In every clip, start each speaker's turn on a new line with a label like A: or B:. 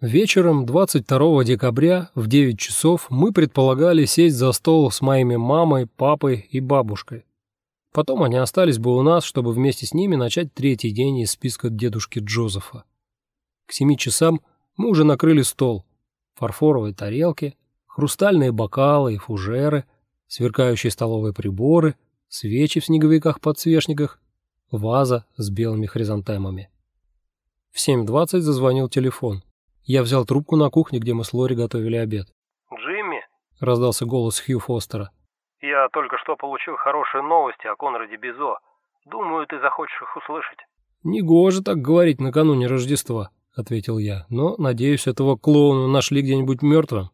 A: Вечером 22 декабря в 9 часов мы предполагали сесть за стол с моими мамой, папой и бабушкой. Потом они остались бы у нас, чтобы вместе с ними начать третий день из списка дедушки Джозефа. К семи часам мы уже накрыли стол. Фарфоровые тарелки, хрустальные бокалы и фужеры, сверкающие столовые приборы, свечи в снеговиках-подсвечниках, ваза с белыми хризантемами. В 7.20 зазвонил телефон. Я взял трубку на кухне, где мы с Лори готовили обед.
B: «Джимми?»
A: — раздался голос Хью Фостера.
B: «Я только что получил хорошие новости о Конраде Бизо. Думаю, ты захочешь их услышать».
A: «Негоже так говорить накануне Рождества», — ответил я. «Но, надеюсь, этого клоуна нашли где-нибудь мертвым».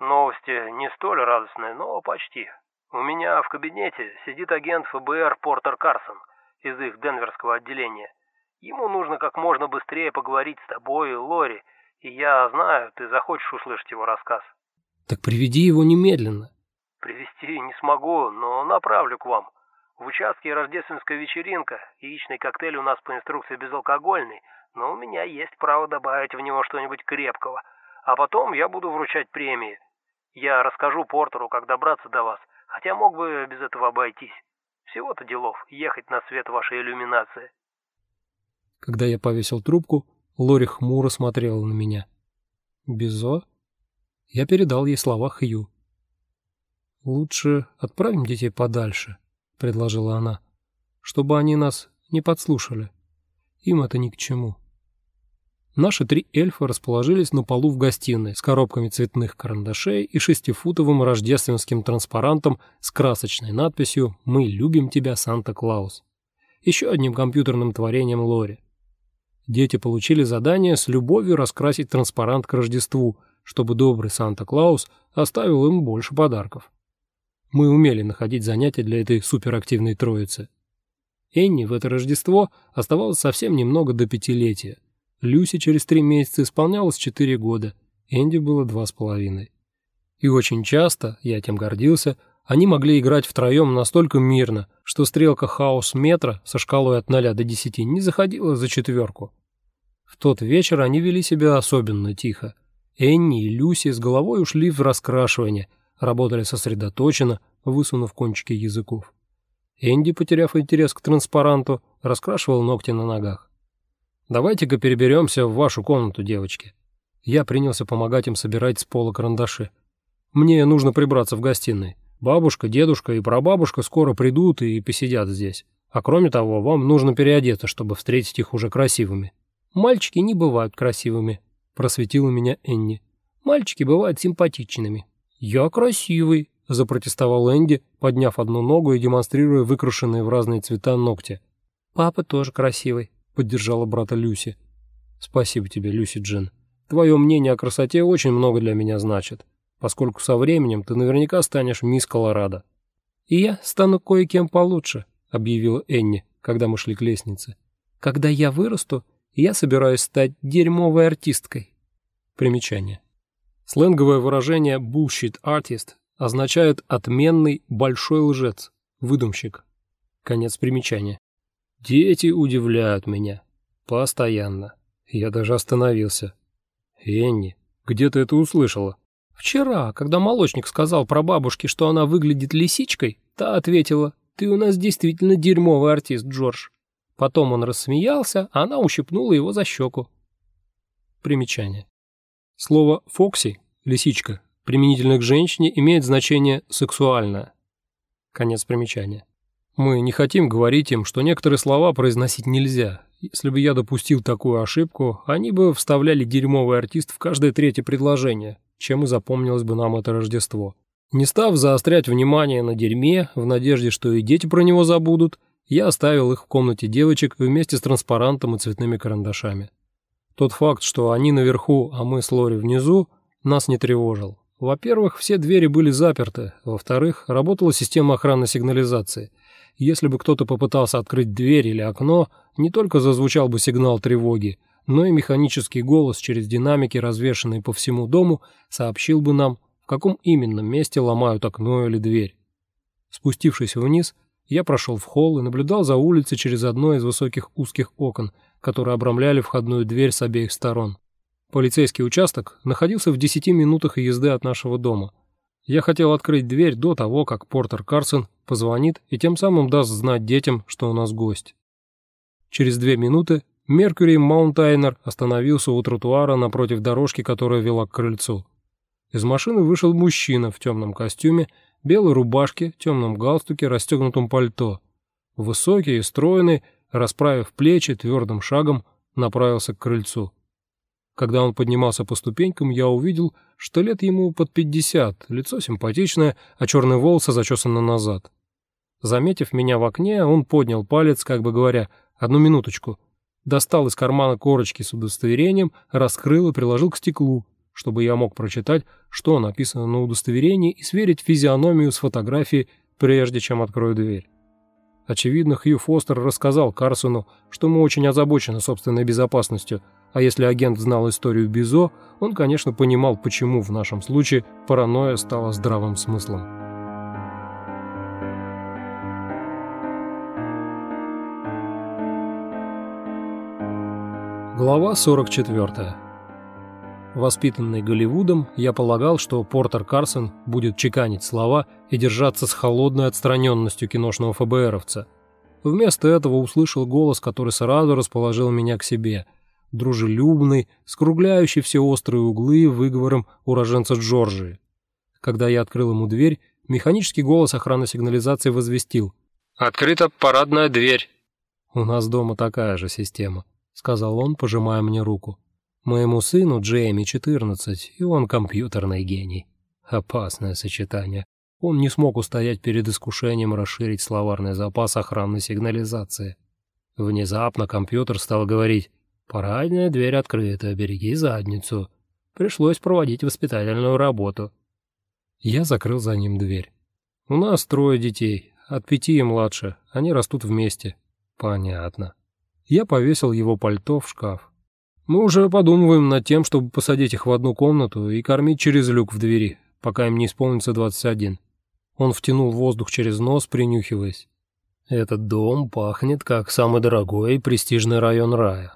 B: «Новости не столь радостные, но почти. У меня в кабинете сидит агент ФБР Портер Карсон из их денверского отделения. Ему нужно как можно быстрее поговорить с тобой и Лори, и я знаю, ты захочешь услышать его рассказ.
A: Так приведи его немедленно.
B: Привести не смогу, но направлю к вам. В участке рождественская вечеринка, яичный коктейль у нас по инструкции безалкогольный, но у меня есть право добавить в него что-нибудь крепкого. А потом я буду вручать премии. Я расскажу Портеру, как добраться до вас, хотя мог бы без этого обойтись. Всего-то делов, ехать на свет вашей иллюминации.
A: Когда я повесил трубку, Лори хмуро смотрела на меня. «Безо?» Я передал ей слова Хью. «Лучше отправим детей подальше», — предложила она, «чтобы они нас не подслушали. Им это ни к чему». Наши три эльфа расположились на полу в гостиной с коробками цветных карандашей и шестифутовым рождественским транспарантом с красочной надписью «Мы любим тебя, Санта-Клаус». Еще одним компьютерным творением Лори. Дети получили задание с любовью раскрасить транспарант к Рождеству, чтобы добрый Санта-Клаус оставил им больше подарков. Мы умели находить занятия для этой суперактивной троицы. Энни в это Рождество оставалось совсем немного до пятилетия. Люси через три месяца исполнялось четыре года, Энди было два с половиной. И очень часто, я тем гордился, они могли играть втроем настолько мирно, что стрелка хаос метра со шкалой от 0 до 10 не заходила за четверку. В тот вечер они вели себя особенно тихо. Энни и Люси с головой ушли в раскрашивание, работали сосредоточенно, высунув кончики языков. Энди, потеряв интерес к транспаранту, раскрашивал ногти на ногах. «Давайте-ка переберемся в вашу комнату, девочки». Я принялся помогать им собирать с пола карандаши. «Мне нужно прибраться в гостиной. Бабушка, дедушка и прабабушка скоро придут и посидят здесь. А кроме того, вам нужно переодеться, чтобы встретить их уже красивыми». «Мальчики не бывают красивыми», — просветила меня Энни. «Мальчики бывают симпатичными». «Я красивый», — запротестовал Энди, подняв одну ногу и демонстрируя выкрашенные в разные цвета ногти. «Папа тоже красивый», — поддержала брата Люси. «Спасибо тебе, Люси Джин. Твое мнение о красоте очень много для меня значит поскольку со временем ты наверняка станешь мисс Колорадо. «И я стану кое-кем получше», — объявила Энни, когда мы шли к лестнице. «Когда я вырасту, я собираюсь стать дерьмовой артисткой». Примечание. Сленговое выражение «bullshit artist» означает «отменный большой лжец», «выдумщик». Конец примечания. Дети удивляют меня. Постоянно. Я даже остановился. «Энни, где ты это услышала?» Вчера, когда молочник сказал про бабушке, что она выглядит лисичкой, та ответила, «Ты у нас действительно дерьмовый артист, Джордж». Потом он рассмеялся, а она ущипнула его за щеку. Примечание. Слово «фокси» — лисичка, применительно к женщине, имеет значение «сексуальное». Конец примечания. Мы не хотим говорить им, что некоторые слова произносить нельзя. Если бы я допустил такую ошибку, они бы вставляли «дерьмовый артист» в каждое третье предложение, чем и запомнилось бы нам это Рождество. Не став заострять внимание на дерьме, в надежде, что и дети про него забудут, я оставил их в комнате девочек вместе с транспарантом и цветными карандашами. Тот факт, что они наверху, а мы с Лори внизу, нас не тревожил. Во-первых, все двери были заперты. Во-вторых, работала система охранной сигнализации. Если бы кто-то попытался открыть дверь или окно, не только зазвучал бы сигнал тревоги, но и механический голос через динамики, развешанные по всему дому, сообщил бы нам, в каком именно месте ломают окно или дверь. Спустившись вниз, я прошел в холл и наблюдал за улицей через одно из высоких узких окон, которые обрамляли входную дверь с обеих сторон. Полицейский участок находился в 10 минутах езды от нашего дома. Я хотел открыть дверь до того, как Портер Карсон позвонит и тем самым даст знать детям, что у нас гость. Через две минуты Меркьюри Маунтайнер остановился у тротуара напротив дорожки, которая вела к крыльцу. Из машины вышел мужчина в темном костюме, белой рубашке, темном галстуке, расстегнутом пальто. Высокий и стройный, расправив плечи, твердым шагом направился к крыльцу. Когда он поднимался по ступенькам, я увидел, что лет ему под пятьдесят, лицо симпатичное, а черные волосы зачесаны назад. Заметив меня в окне, он поднял палец, как бы говоря, «одну минуточку», достал из кармана корочки с удостоверением, раскрыл и приложил к стеклу, чтобы я мог прочитать, что написано на удостоверении и сверить физиономию с фотографией, прежде чем открою дверь. Очевидно, Хью Фостер рассказал Карсону, что мы очень озабочены собственной безопасностью, а если агент знал историю Бизо, он, конечно, понимал, почему в нашем случае паранойя стала здравым смыслом. Глава 44. Воспитанный Голливудом, я полагал, что Портер Карсон будет чеканить слова и держаться с холодной отстраненностью киношного ФБРовца. Вместо этого услышал голос, который сразу расположил меня к себе. Дружелюбный, скругляющий все острые углы выговором уроженца Джорджии. Когда я открыл ему дверь, механический голос охраны сигнализации возвестил. «Открыта парадная дверь». «У нас дома такая же система», — сказал он, пожимая мне руку. Моему сыну Джейми 14, и он компьютерный гений. Опасное сочетание. Он не смог устоять перед искушением расширить словарный запас охранной сигнализации. Внезапно компьютер стал говорить «Парадная дверь открыта, береги задницу». Пришлось проводить воспитательную работу. Я закрыл за ним дверь. «У нас трое детей, от пяти и младше. Они растут вместе». «Понятно». Я повесил его пальто в шкаф. Мы уже подумываем над тем, чтобы посадить их в одну комнату и кормить через люк в двери, пока им не исполнится 21. Он втянул воздух через нос, принюхиваясь. Этот дом пахнет как самый дорогой и престижный район рая.